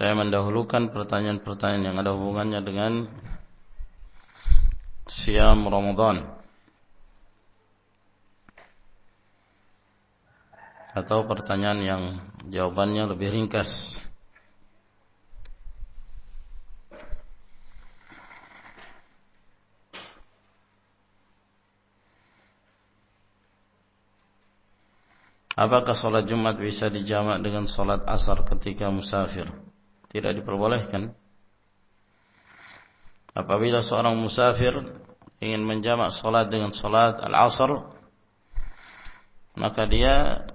Saya mendahulukan pertanyaan-pertanyaan yang ada hubungannya dengan siam Ramadan atau pertanyaan yang jawabannya lebih ringkas. Apakah sholat Jumat bisa dijamak dengan sholat asar ketika musafir? Tidak diperbolehkan. Apabila seorang musafir ingin menjamak salat dengan salat al-asr, maka dia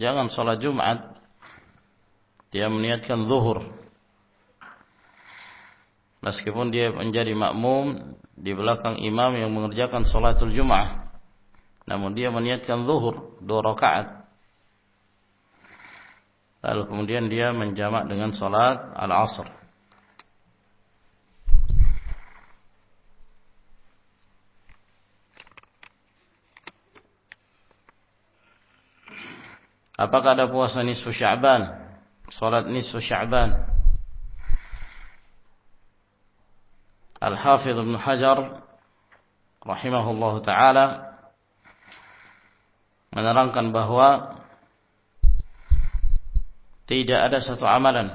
jangan salat Jumat, dia meniatkan zuhur. Meskipun dia menjadi makmum di belakang imam yang mengerjakan salatul Jumat, namun dia meniatkan zuhur dua rakaat Lalu kemudian dia menjamak dengan salat al-asr. Apakah ada puasa nisfu Sya'ban? Salat nisfu Sya'ban. Al-Hafidh Ibn Hajar rahimahullahu taala menerangkan bahwa tidak ada satu amalan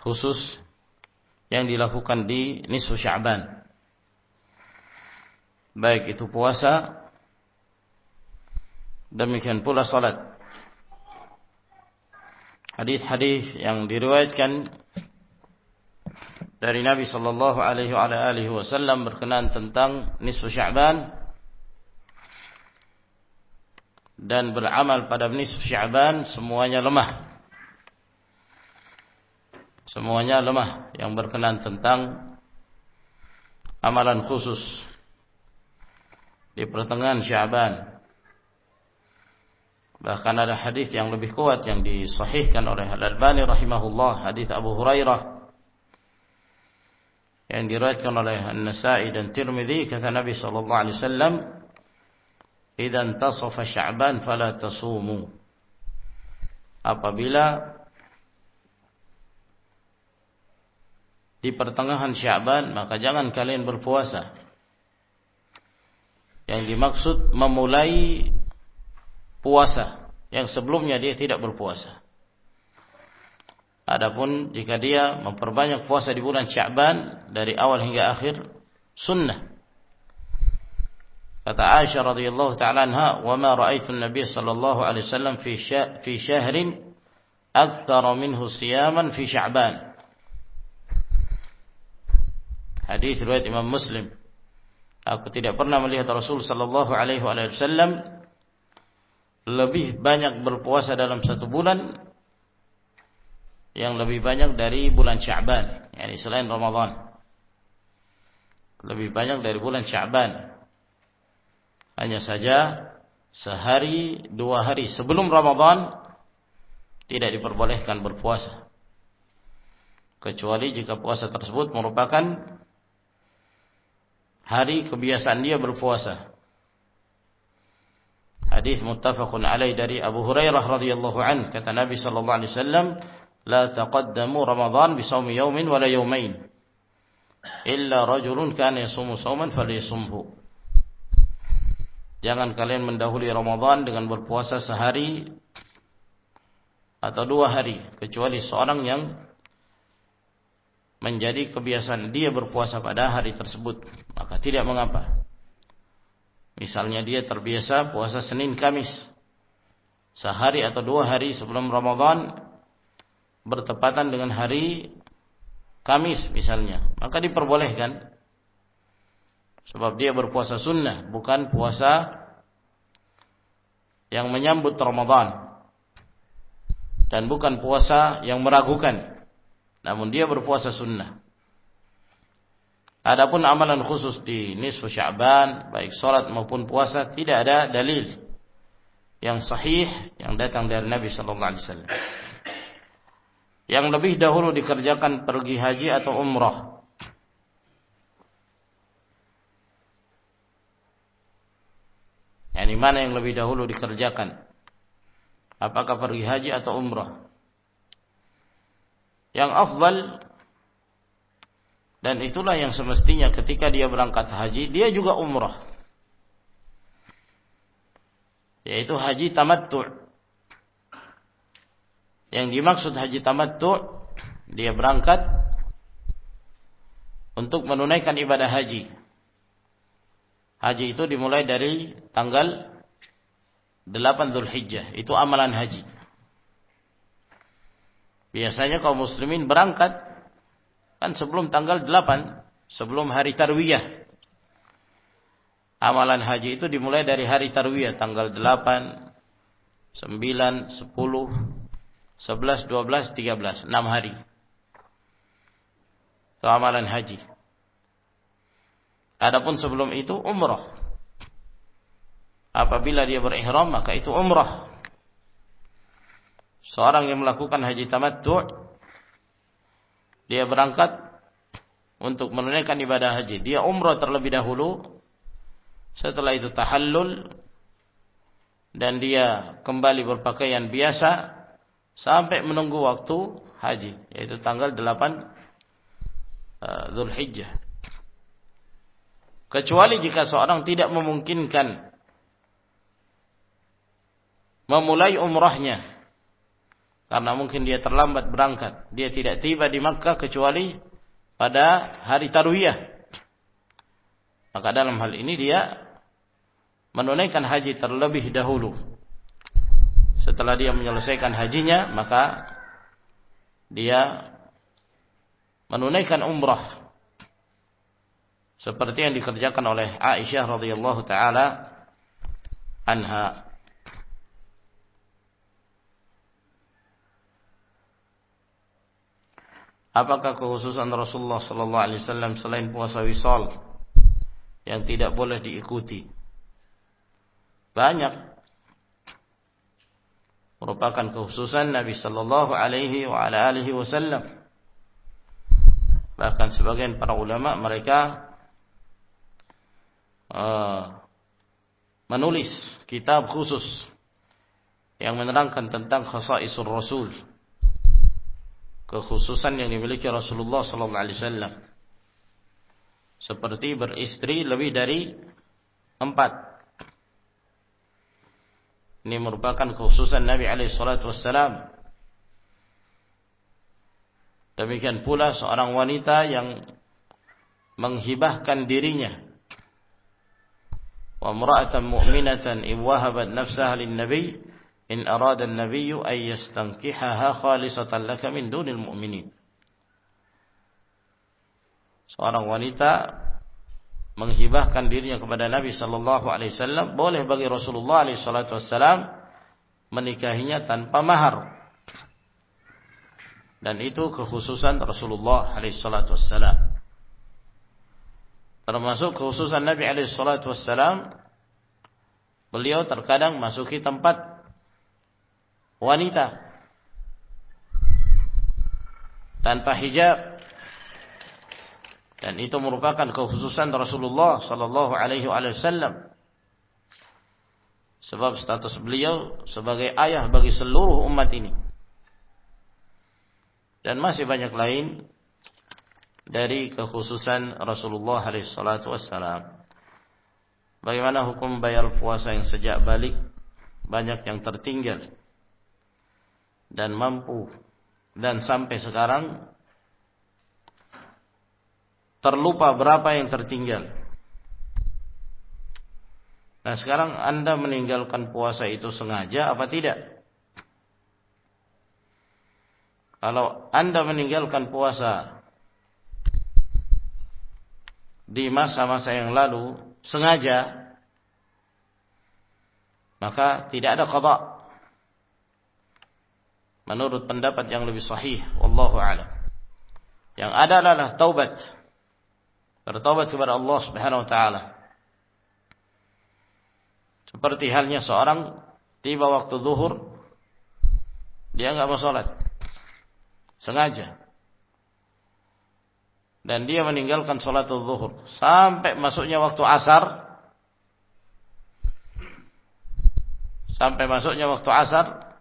khusus yang dilakukan di nisfu Sya'ban. Baik itu puasa, demikian pula salat. Hadis-hadis yang diriwayatkan dari Nabi sallallahu alaihi wasallam berkenaan tentang nisfu Sya'ban dan beramal pada nisf Sya'ban semuanya lemah. Semuanya lemah yang berkenan tentang amalan khusus di pertengahan Sya'ban. Bahkan ada hadis yang lebih kuat yang disahihkan oleh Al-Albani rahimahullah, hadis Abu Hurairah yang diriwayatkan oleh An-Nasa'i dan Tirmidzi kata Nabi sallallahu alaihi wasallam idza intasafa Sya'ban fala tasumu. Apabila di pertengahan Sya'ban maka jangan kalian berpuasa. Yang dimaksud memulai puasa yang sebelumnya dia tidak berpuasa. Adapun jika dia memperbanyak puasa di bulan Sya'ban dari awal hingga akhir sunnah Kata Aisyah radhiyallahu taala anha, "Wa ma ra'aitu an-nabiy sallallahu alaihi wasallam fi fi syahrin aktsara minhu siyaman fi Sya'ban." Hadis riwayat Imam Muslim. Aku tidak pernah melihat Rasul sallallahu alaihi wasallam lebih banyak berpuasa dalam satu bulan yang lebih banyak dari bulan Sya'ban, yakni selain Ramadan. Lebih banyak dari bulan Sya'ban. Hanya saja sehari dua hari sebelum Ramadan tidak diperbolehkan berpuasa. Kecuali jika puasa tersebut merupakan hari kebiasaan dia berpuasa. Hadis muttafaqun alaih dari Abu Hurairah radhiyallahu an kata Nabi sallallahu alaihi wasallam la taqaddamu Ramadan bi shaumi yawmin wa la yawmain illa rajulun kana yasumu shauman falyasumhu Jangan kalian mendahului Ramadan dengan berpuasa sehari atau dua hari. Kecuali seorang yang menjadi kebiasaan dia berpuasa pada hari tersebut. Maka tidak mengapa. Misalnya dia terbiasa puasa Senin Kamis. Sehari atau dua hari sebelum Ramadan bertepatan dengan hari Kamis misalnya. Maka diperbolehkan Sebab dia berpuasa sunnah, bukan puasa yang menyambut Ramadan. dan bukan puasa yang meragukan namun dia berpuasa sunnah adapun amalan khusus di nisfu Sya'ban baik salat maupun puasa tidak ada dalil yang sahih yang datang dari Nabi sallallahu alaihi wasallam yang lebih dahulu dikerjakan pergi haji atau umrah Yani mana yang lebih dahulu dikerjakan? Apakah pergi haji atau umrah? Yang afdal dan itulah yang semestinya ketika dia berangkat haji, dia juga umrah. Yaitu haji tamattu. Yang dimaksud haji tamattu, dia berangkat untuk menunaikan ibadah haji. Haji itu dimulai dari tanggal 8 Zulhijjah. Itu amalan haji. Biasanya kaum muslimin berangkat kan sebelum tanggal 8, sebelum hari tarwiyah. Amalan haji itu dimulai dari hari tarwiyah tanggal 8, 9, 10, 11, 12, 13, 6 hari. Itu amalan haji. Adapun sebelum itu umrah. Apabila dia berihram maka itu umrah. Seorang yang melakukan haji tamattu' dia berangkat untuk menunaikan ibadah haji. Dia umrah terlebih dahulu. Setelah itu tahallul dan dia kembali berpakaian biasa sampai menunggu waktu haji yaitu tanggal 8 uh, Zulhijjah. Kecuali jika seorang tidak memungkinkan memulai umrahnya. Karena mungkin dia terlambat berangkat. Dia tidak tiba di Makkah kecuali pada hari Tarwiyah. Maka dalam hal ini dia menunaikan haji terlebih dahulu. Setelah dia menyelesaikan hajinya, maka dia menunaikan umrah seperti yang dikerjakan oleh Aisyah radhiyallahu taala anha Apakah kekhususan Rasulullah sallallahu alaihi wasallam selain puasa wisal yang tidak boleh diikuti? Banyak merupakan kekhususan Nabi sallallahu alaihi wa alihi wasallam. Bahkan sebagian para ulama mereka uh, menulis kitab khusus yang menerangkan tentang khasaisul Rasul. Kekhususan yang dimiliki Rasulullah sallallahu alaihi wasallam. Seperti beristri lebih dari empat. Ini merupakan kekhususan Nabi alaihi salatu wassalam. Demikian pula seorang wanita yang menghibahkan dirinya وامرأة مؤمنة إن وهبت نفسها للنبي إن أراد النبي أن يستنكحها خالصة لك من دون المؤمنين seorang wanita menghibahkan dirinya kepada Nabi sallallahu alaihi wasallam boleh bagi Rasulullah alaihi salatu wasallam menikahinya tanpa mahar dan itu kekhususan Rasulullah alaihi salatu wasallam Termasuk khususan Nabi alaihi salatu wassalam beliau terkadang masuki tempat wanita. Tanpa hijab. Dan itu merupakan kekhususan Rasulullah sallallahu alaihi wasallam. Sebab status beliau sebagai ayah bagi seluruh umat ini. Dan masih banyak lain dari kekhususan Rasulullah SAW. Bagaimana hukum bayar puasa yang sejak balik banyak yang tertinggal dan mampu dan sampai sekarang terlupa berapa yang tertinggal. Nah sekarang anda meninggalkan puasa itu sengaja apa tidak? Kalau anda meninggalkan puasa di masa-masa yang lalu sengaja maka tidak ada qada menurut pendapat yang lebih sahih wallahu alam. Yang ada adalah taubat. Bertaubat kepada Allah Subhanahu wa taala. Seperti halnya seorang tiba waktu zuhur dia enggak mau salat sengaja dan dia meninggalkan salat zuhur. Sampai masuknya waktu asar. Sampai masuknya waktu asar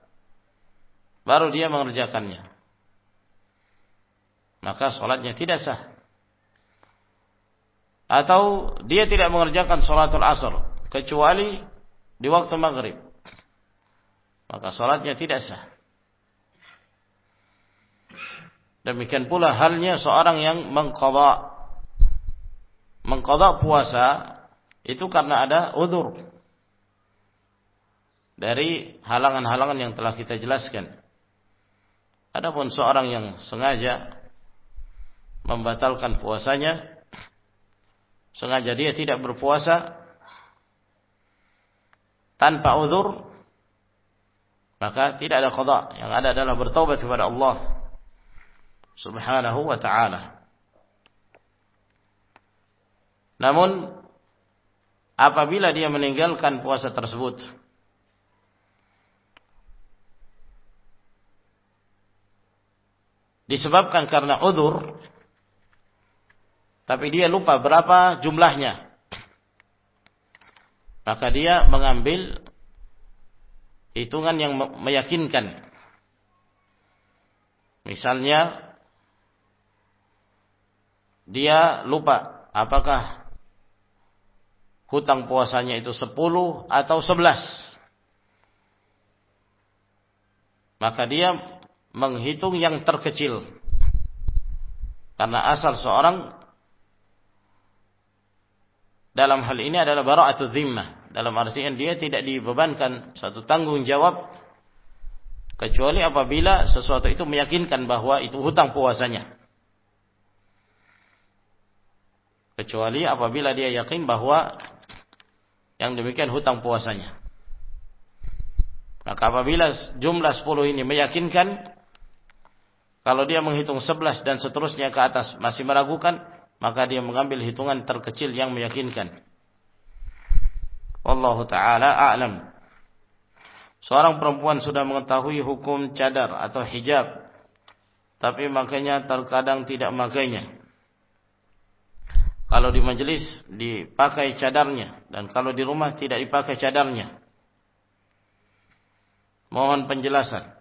baru dia mengerjakannya. Maka sholatnya tidak sah. Atau dia tidak mengerjakan sholatul asar kecuali di waktu maghrib. Maka sholatnya tidak sah demikian pula halnya seorang yang mengqadha. Mengqadha puasa itu karena ada udur dari halangan-halangan yang telah kita jelaskan. Adapun seorang yang sengaja membatalkan puasanya, sengaja dia tidak berpuasa tanpa uzur, maka tidak ada qada. Yang ada adalah bertobat kepada Allah Subhanahu wa taala. Namun apabila dia meninggalkan puasa tersebut disebabkan karena udur tapi dia lupa berapa jumlahnya maka dia mengambil hitungan yang meyakinkan misalnya dia lupa apakah hutang puasanya itu 10 atau 11 maka dia menghitung yang terkecil. Karena asal seorang dalam hal ini adalah bara'atul zimmah. Dalam artian dia tidak dibebankan satu tanggung jawab kecuali apabila sesuatu itu meyakinkan bahwa itu hutang puasanya. Kecuali apabila dia yakin bahwa yang demikian hutang puasanya. Maka apabila jumlah 10 ini meyakinkan kalau dia menghitung 11 dan seterusnya ke atas masih meragukan, maka dia mengambil hitungan terkecil yang meyakinkan. Wallahu taala a'lam. Seorang perempuan sudah mengetahui hukum cadar atau hijab, tapi makanya terkadang tidak makainya. Kalau di majelis dipakai cadarnya dan kalau di rumah tidak dipakai cadarnya. Mohon penjelasan.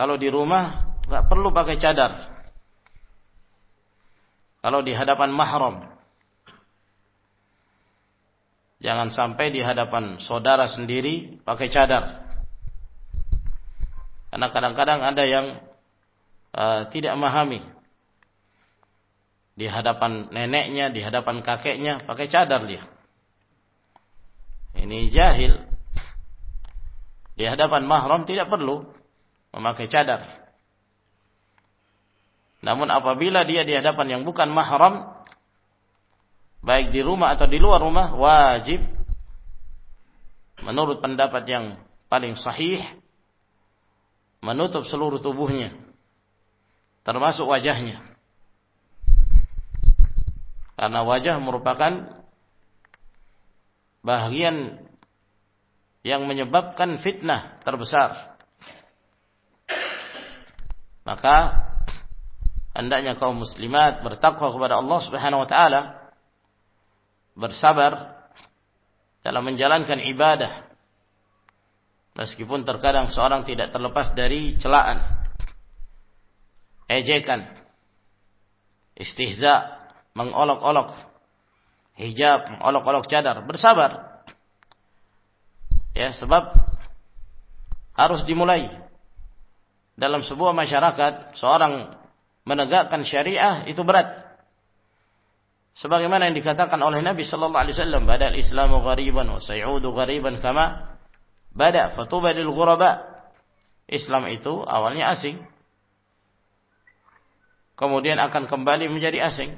Kalau di rumah nggak perlu pakai cadar. Kalau di hadapan mahram. Jangan sampai di hadapan saudara sendiri pakai cadar. Karena kadang-kadang ada yang uh, tidak memahami. Di hadapan neneknya, di hadapan kakeknya pakai cadar dia. Ini jahil. Di hadapan mahram tidak perlu memakai cadar. Namun apabila dia di hadapan yang bukan mahram, baik di rumah atau di luar rumah, wajib menurut pendapat yang paling sahih menutup seluruh tubuhnya termasuk wajahnya. Karena wajah merupakan bagian yang menyebabkan fitnah terbesar. Maka hendaknya kaum muslimat bertakwa kepada Allah Subhanahu wa taala bersabar dalam menjalankan ibadah meskipun terkadang seorang tidak terlepas dari celaan ejekan istihza mengolok-olok hijab mengolok-olok cadar bersabar ya sebab harus dimulai dalam sebuah masyarakat seorang menegakkan syariah itu berat. Sebagaimana yang dikatakan oleh Nabi sallallahu alaihi wasallam, "Bada al-Islamu ghariban wa sayudu ghariban kama bada fatuba lil ghuraba." Islam itu awalnya asing. Kemudian akan kembali menjadi asing.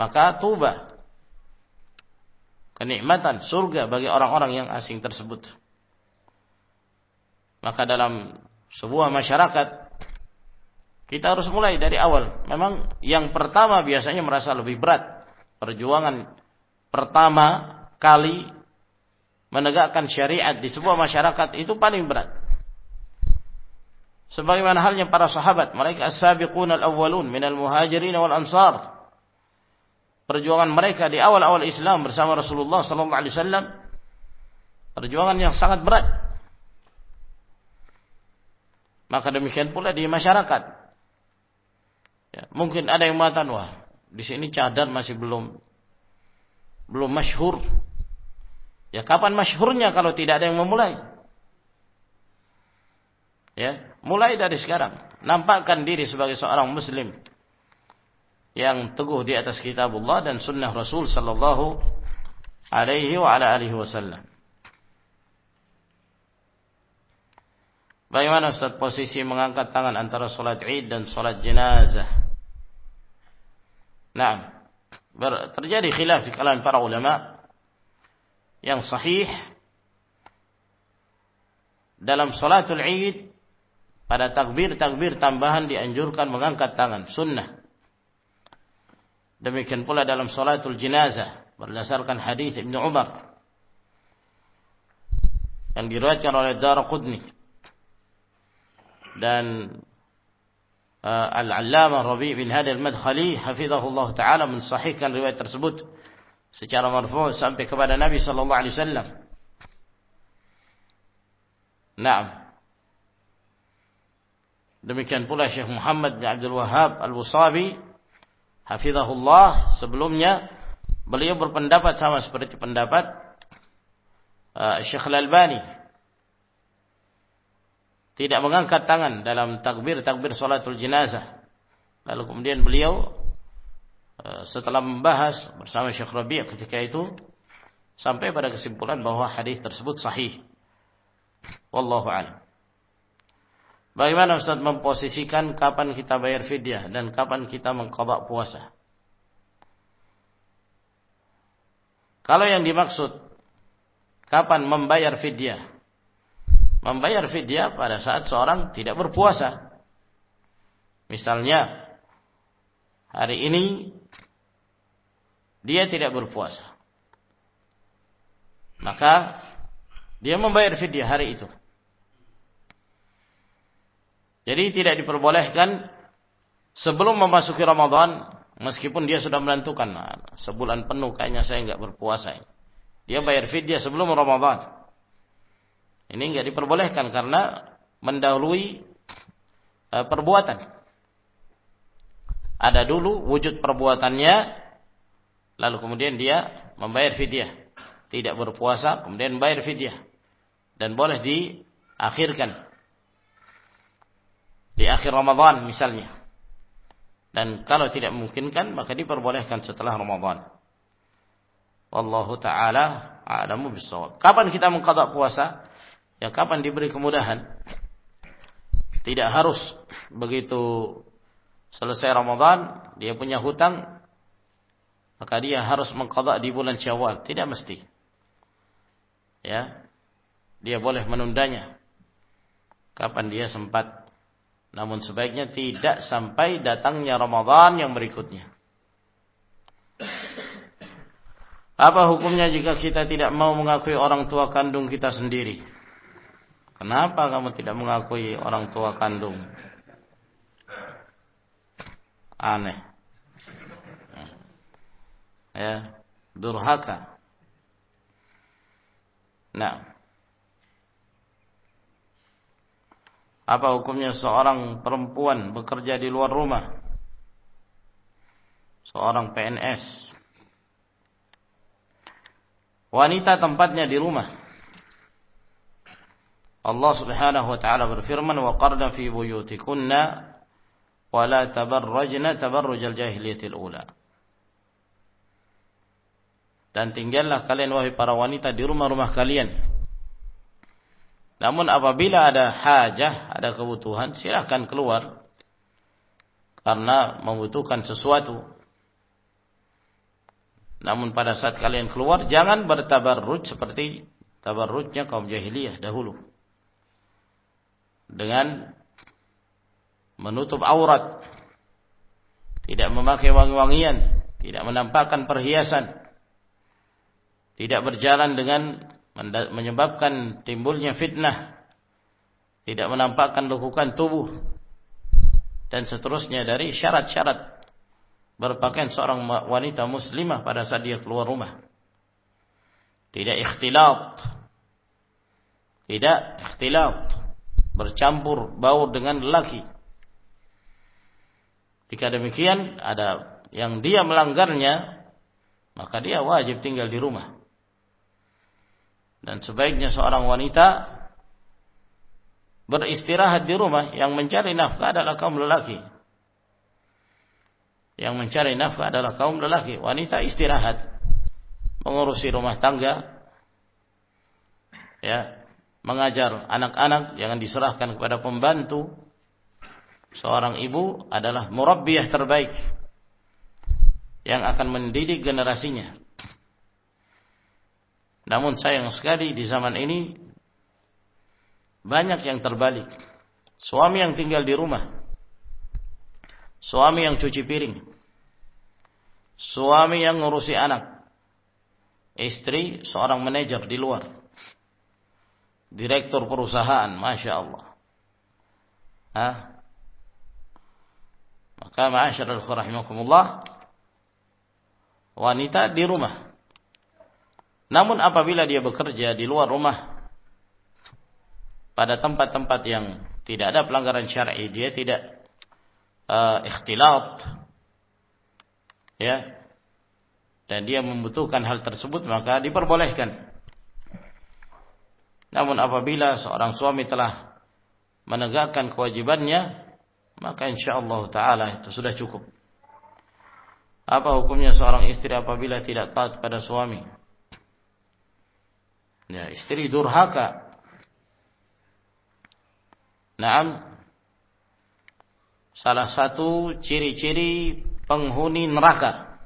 Maka tuba kenikmatan surga bagi orang-orang yang asing tersebut. Maka dalam sebuah masyarakat kita harus mulai dari awal. Memang yang pertama biasanya merasa lebih berat. Perjuangan pertama kali menegakkan syariat di sebuah masyarakat itu paling berat. Sebagaimana halnya para sahabat, mereka as-sabiqun al-awwalun minal muhajirin wal ansar. Perjuangan mereka di awal-awal Islam bersama Rasulullah sallallahu alaihi wasallam perjuangan yang sangat berat. Maka demikian pula di masyarakat. Ya, mungkin ada yang mengatakan, wah, di sini cadar masih belum belum masyhur. Ya, kapan masyhurnya kalau tidak ada yang memulai? Ya, mulai dari sekarang. Nampakkan diri sebagai seorang muslim yang teguh di atas kitabullah dan sunnah Rasul sallallahu alaihi wa ala alihi wasallam. Bagaimana Ustaz posisi mengangkat tangan antara salat Id dan salat jenazah? Nah, terjadi khilaf di kalangan para ulama yang sahih dalam salatul Id pada takbir-takbir tambahan dianjurkan mengangkat tangan sunnah. Demikian pula dalam salatul jenazah berdasarkan hadis Ibnu Umar yang diriwayatkan oleh Daraqutni dan uh, Al-Allamah Rabi' bin Hadi Al-Madkhali hafizahullah taala mensahihkan riwayat tersebut secara marfu' sampai kepada Nabi sallallahu alaihi wasallam. Naam. Demikian pula Syekh Muhammad bin Abdul Wahhab Al-Wasabi hafizahullah sebelumnya beliau berpendapat sama seperti pendapat uh, Syekh Al-Albani tidak mengangkat tangan dalam takbir-takbir salatul jenazah. Lalu kemudian beliau eh, setelah membahas bersama Syekh Rabi' ketika itu sampai pada kesimpulan bahwa hadis tersebut sahih. Wallahu a'lam. Bagaimana Ustaz memposisikan kapan kita bayar fidyah dan kapan kita mengqadha puasa? Kalau yang dimaksud kapan membayar fidyah membayar fidyah pada saat seorang tidak berpuasa. Misalnya hari ini dia tidak berpuasa. Maka dia membayar fidyah hari itu. Jadi tidak diperbolehkan sebelum memasuki Ramadan meskipun dia sudah menentukan nah, sebulan penuh kayaknya saya nggak berpuasa. Dia bayar fidyah sebelum Ramadan. Ini enggak diperbolehkan karena mendahului e, perbuatan. Ada dulu wujud perbuatannya, lalu kemudian dia membayar fidyah. Tidak berpuasa, kemudian membayar fidyah. Dan boleh diakhirkan. Di akhir Ramadan misalnya. Dan kalau tidak memungkinkan, maka diperbolehkan setelah Ramadan. Wallahu ta'ala a'lamu bisawab. Kapan kita mengqadha puasa? Ya kapan diberi kemudahan? Tidak harus begitu selesai Ramadan dia punya hutang maka dia harus mengqadha di bulan Syawal, tidak mesti. Ya. Dia boleh menundanya kapan dia sempat. Namun sebaiknya tidak sampai datangnya Ramadan yang berikutnya. Apa hukumnya jika kita tidak mau mengakui orang tua kandung kita sendiri? Kenapa kamu tidak mengakui orang tua kandung? Aneh. Ya, durhaka. Nah. Apa hukumnya seorang perempuan bekerja di luar rumah? Seorang PNS. Wanita tempatnya di rumah. Allah Subhanahu wa taala berfirman wa qarna fi buyutikunna wa la tabarrajna tabarrujal jahiliyatil ula. Dan tinggallah kalian wahai para wanita di rumah-rumah kalian. Namun apabila ada hajah, ada kebutuhan, silakan keluar karena membutuhkan sesuatu. Namun pada saat kalian keluar jangan bertabarruj seperti tabarrujnya kaum jahiliyah dahulu. dengan menutup aurat, tidak memakai wangi-wangian, tidak menampakkan perhiasan, tidak berjalan dengan menyebabkan timbulnya fitnah, tidak menampakkan lekukan tubuh, dan seterusnya dari syarat-syarat berpakaian seorang wanita muslimah pada saat dia keluar rumah. Tidak ikhtilat. Tidak ikhtilat. Bercampur baur dengan lelaki. Jika demikian ada yang dia melanggarnya, maka dia wajib tinggal di rumah. Dan sebaiknya seorang wanita beristirahat di rumah yang mencari nafkah adalah kaum lelaki. Yang mencari nafkah adalah kaum lelaki. Wanita istirahat mengurusi rumah tangga, ya, mengajar anak-anak jangan diserahkan kepada pembantu. Seorang ibu adalah murabbiyah terbaik yang akan mendidik generasinya. Namun sayang sekali di zaman ini banyak yang terbalik. Suami yang tinggal di rumah. Suami yang cuci piring. Suami yang ngurusi anak istri seorang manajer di luar. Direktur perusahaan, Masya Allah. Hah? Maka ma'asyarul rahimakumullah wanita di rumah. Namun apabila dia bekerja di luar rumah pada tempat-tempat yang tidak ada pelanggaran syar'i, dia tidak uh, ikhtilat ya dan dia membutuhkan hal tersebut maka diperbolehkan. Namun apabila seorang suami telah menegakkan kewajibannya maka insyaallah taala itu sudah cukup. Apa hukumnya seorang istri apabila tidak taat pada suami? Ya, istri durhaka. Naam. Salah satu ciri-ciri penghuni neraka.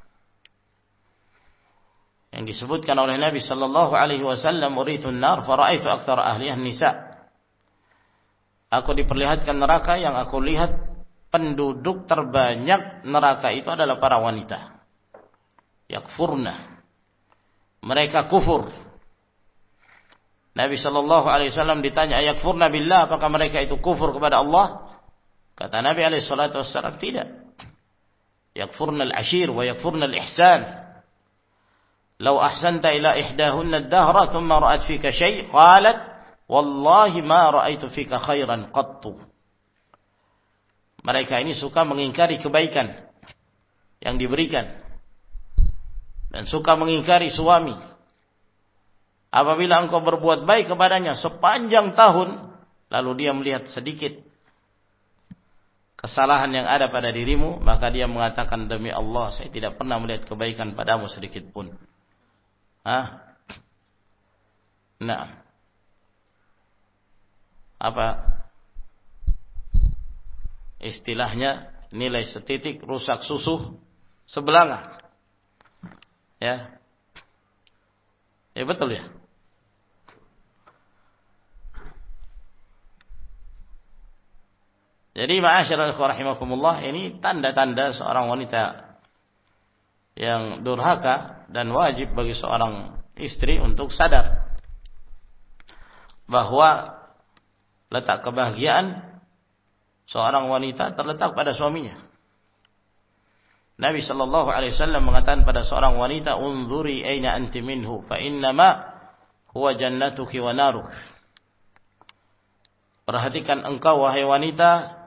Yang disebutkan oleh Nabi sallallahu alaihi wasallam uritun nar faraitu aktsar ahliha nisa. Aku diperlihatkan neraka yang aku lihat penduduk terbanyak neraka itu adalah para wanita. Yakfurna. Mereka kufur Nabi Shallallahu Alaihi Wasallam ditanya ayakfur nabilah apakah mereka itu kufur kepada Allah? Kata Nabi Alaihi Wasallam tidak. Yakfurnal ashir wa yakfurnal ihsan. Lau ahsanta ila ihdahunna dahra thumma ra'at fika syai' qalat wallahi ma ra'aitu fika khairan qattu. Mereka ini suka mengingkari kebaikan yang diberikan dan suka mengingkari suami apabila engkau berbuat baik kepadanya sepanjang tahun lalu dia melihat sedikit kesalahan yang ada pada dirimu maka dia mengatakan demi Allah saya tidak pernah melihat kebaikan padamu sedikit pun Hah? Nah. Apa? Istilahnya nilai setitik rusak susu sebelanga. Ya. Ya betul ya. Jadi ma'asyiral rahimakumullah ini tanda-tanda seorang wanita yang durhaka dan wajib bagi seorang istri untuk sadar bahwa letak kebahagiaan seorang wanita terletak pada suaminya. Nabi sallallahu alaihi wasallam mengatakan pada seorang wanita, "Unzuri aina anti minhu, fa innama huwa jannatuki wa naruk." Perhatikan engkau wahai wanita,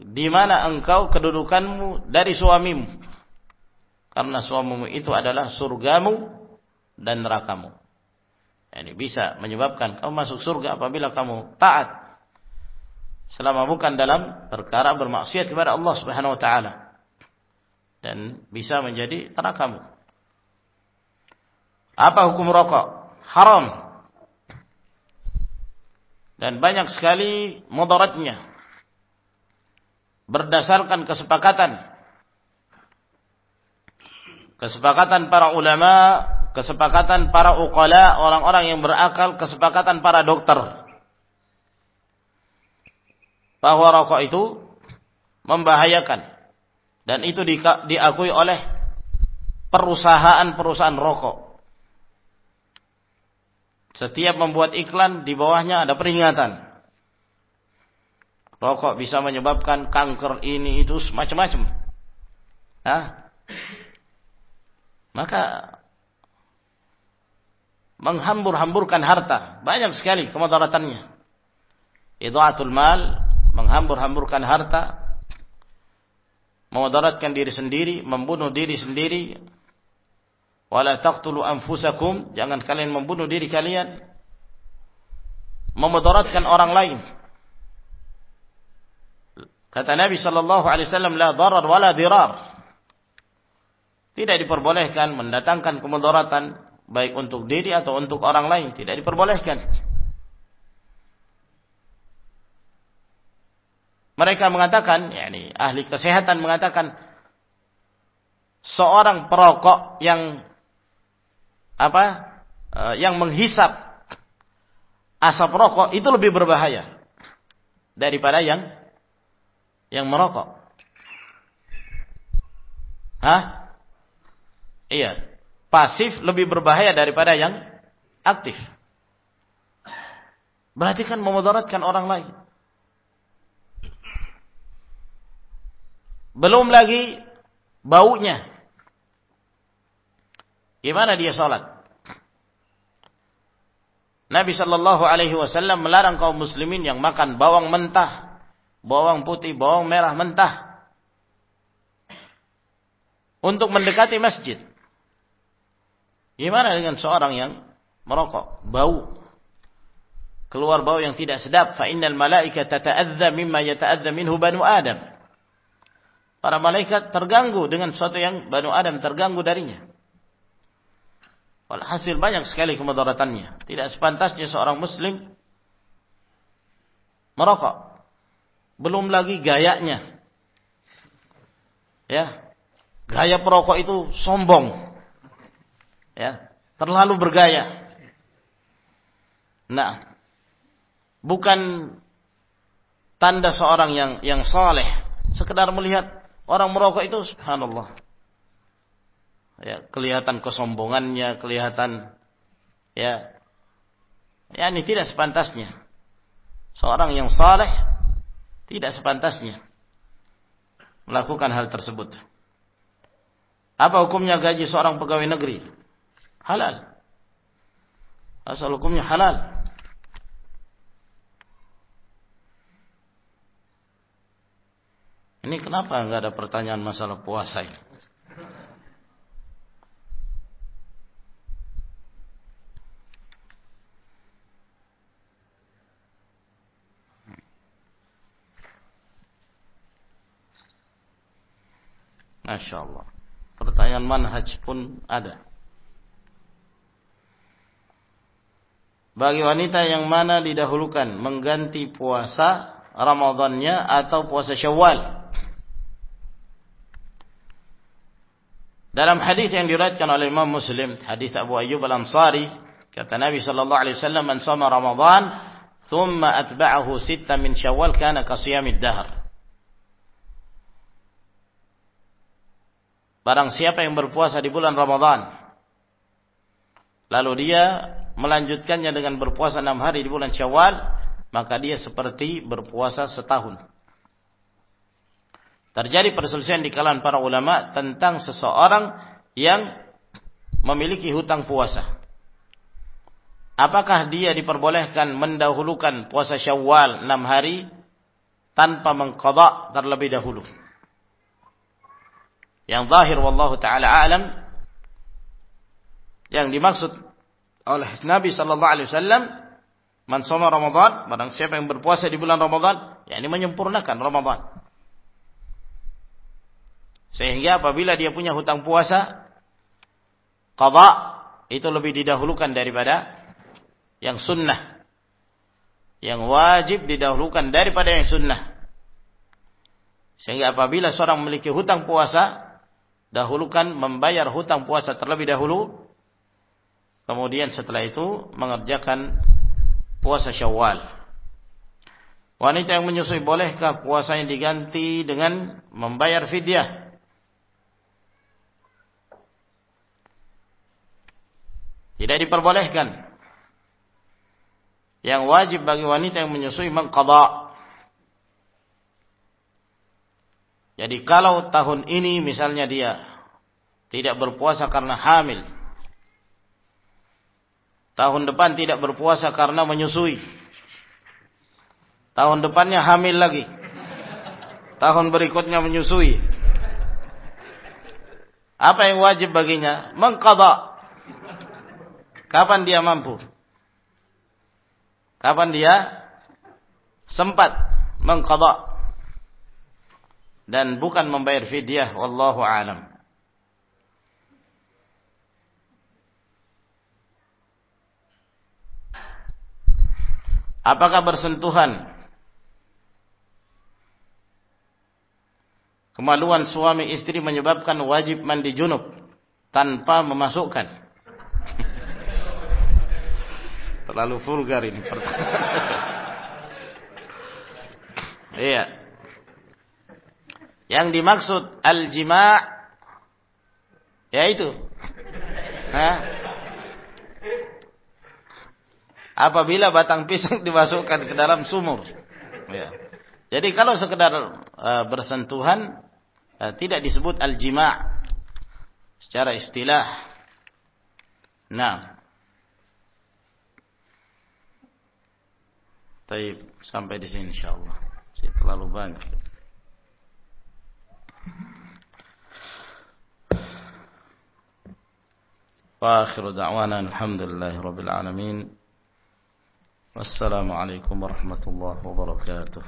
di mana engkau kedudukanmu dari suamimu. Karena suamimu itu adalah surgamu dan nerakamu. Ini bisa menyebabkan kamu masuk surga apabila kamu taat. Selama bukan dalam perkara bermaksiat kepada Allah Subhanahu wa taala. Dan bisa menjadi nerakamu. Apa hukum rokok? Haram. Dan banyak sekali mudaratnya. Berdasarkan kesepakatan kesepakatan para ulama, kesepakatan para uqala, orang-orang yang berakal, kesepakatan para dokter. bahwa rokok itu membahayakan dan itu diakui oleh perusahaan-perusahaan rokok. Setiap membuat iklan di bawahnya ada peringatan. Rokok bisa menyebabkan kanker ini itu macam-macam. Nah, maka menghambur-hamburkan harta banyak sekali kemudaratannya. Idaatul mal, menghambur-hamburkan harta, memudaratkan diri sendiri, membunuh diri sendiri. Wala taqtulu anfusakum, jangan kalian membunuh diri kalian. Memudaratkan orang lain. Kata Nabi sallallahu alaihi wasallam, la darar wala dirar. Tidak diperbolehkan mendatangkan kemudaratan baik untuk diri atau untuk orang lain, tidak diperbolehkan. Mereka mengatakan, yakni ahli kesehatan mengatakan seorang perokok yang apa? Eh, yang menghisap asap rokok itu lebih berbahaya daripada yang yang merokok. Hah? Iya. Pasif lebih berbahaya daripada yang aktif. Berarti kan memudaratkan orang lain. Belum lagi baunya. Gimana dia salat? Nabi sallallahu alaihi wasallam melarang kaum muslimin yang makan bawang mentah, bawang putih, bawang merah mentah untuk mendekati masjid. Gimana dengan seorang yang merokok, bau keluar bau yang tidak sedap, fa innal malaikata tata'adza mimma yata'adza minhu banu Adam. Para malaikat terganggu dengan sesuatu yang Banu Adam terganggu darinya. Walhasil banyak sekali kemudaratannya. Tidak sepantasnya seorang muslim merokok. Belum lagi gayanya. Ya. Gaya perokok itu sombong. Ya, terlalu bergaya. Nah, bukan tanda seorang yang yang saleh sekedar melihat Orang merokok itu subhanallah. Ya, kelihatan kesombongannya, kelihatan ya ya ini tidak sepantasnya. Seorang yang saleh tidak sepantasnya melakukan hal tersebut. Apa hukumnya gaji seorang pegawai negeri? Halal. Asal hukumnya halal. Ini kenapa nggak ada pertanyaan masalah puasa ini? Masya Allah. Pertanyaan manhaj pun ada. Bagi wanita yang mana didahulukan mengganti puasa Ramadannya atau puasa Syawal Dalam hadis yang diriwayatkan oleh Imam Muslim, hadis Abu Ayyub Al-Ansari, kata Nabi sallallahu alaihi wasallam, "Man shoma Ramadan, thumma atba'ahu sitta min Syawal kana qasiyamid dahr." Barang siapa yang berpuasa di bulan Ramadan, lalu dia melanjutkannya dengan berpuasa enam hari di bulan Syawal, maka dia seperti berpuasa setahun. Terjadi perselisihan di kalangan para ulama tentang seseorang yang memiliki hutang puasa. Apakah dia diperbolehkan mendahulukan puasa Syawal enam hari tanpa mengqadha terlebih dahulu? Yang zahir wallahu taala alam yang dimaksud oleh Nabi sallallahu alaihi wasallam man shoma Ramadan, barang siapa yang berpuasa di bulan Ramadan, yakni menyempurnakan Ramadan. Sehingga apabila dia punya hutang puasa, qadha itu lebih didahulukan daripada yang sunnah. Yang wajib didahulukan daripada yang sunnah. Sehingga apabila seorang memiliki hutang puasa, dahulukan membayar hutang puasa terlebih dahulu, kemudian setelah itu mengerjakan puasa syawal. Wanita yang menyusui bolehkah puasanya diganti dengan membayar fidyah? Tidak diperbolehkan. Yang wajib bagi wanita yang menyusui mengqadha. Jadi kalau tahun ini misalnya dia tidak berpuasa karena hamil. Tahun depan tidak berpuasa karena menyusui. Tahun depannya hamil lagi. Tahun berikutnya menyusui. Apa yang wajib baginya? Mengqadha. Kapan dia mampu? Kapan dia sempat mengqadha dan bukan membayar fidyah wallahu alam. Apakah bersentuhan kemaluan suami istri menyebabkan wajib mandi junub tanpa memasukkan? Terlalu vulgar ini Iya. Yang dimaksud al-jima' yaitu? Apabila batang pisang dimasukkan ke dalam sumur. Ya. Jadi kalau sekedar uh, bersentuhan uh, tidak disebut al-jima' secara istilah. Nah, Taib sampai di sini insyaallah. Terlalu banyak. وآخر دعوانا الحمد لله رب العالمين. والسلام عليكم ورحمة الله وبركاته.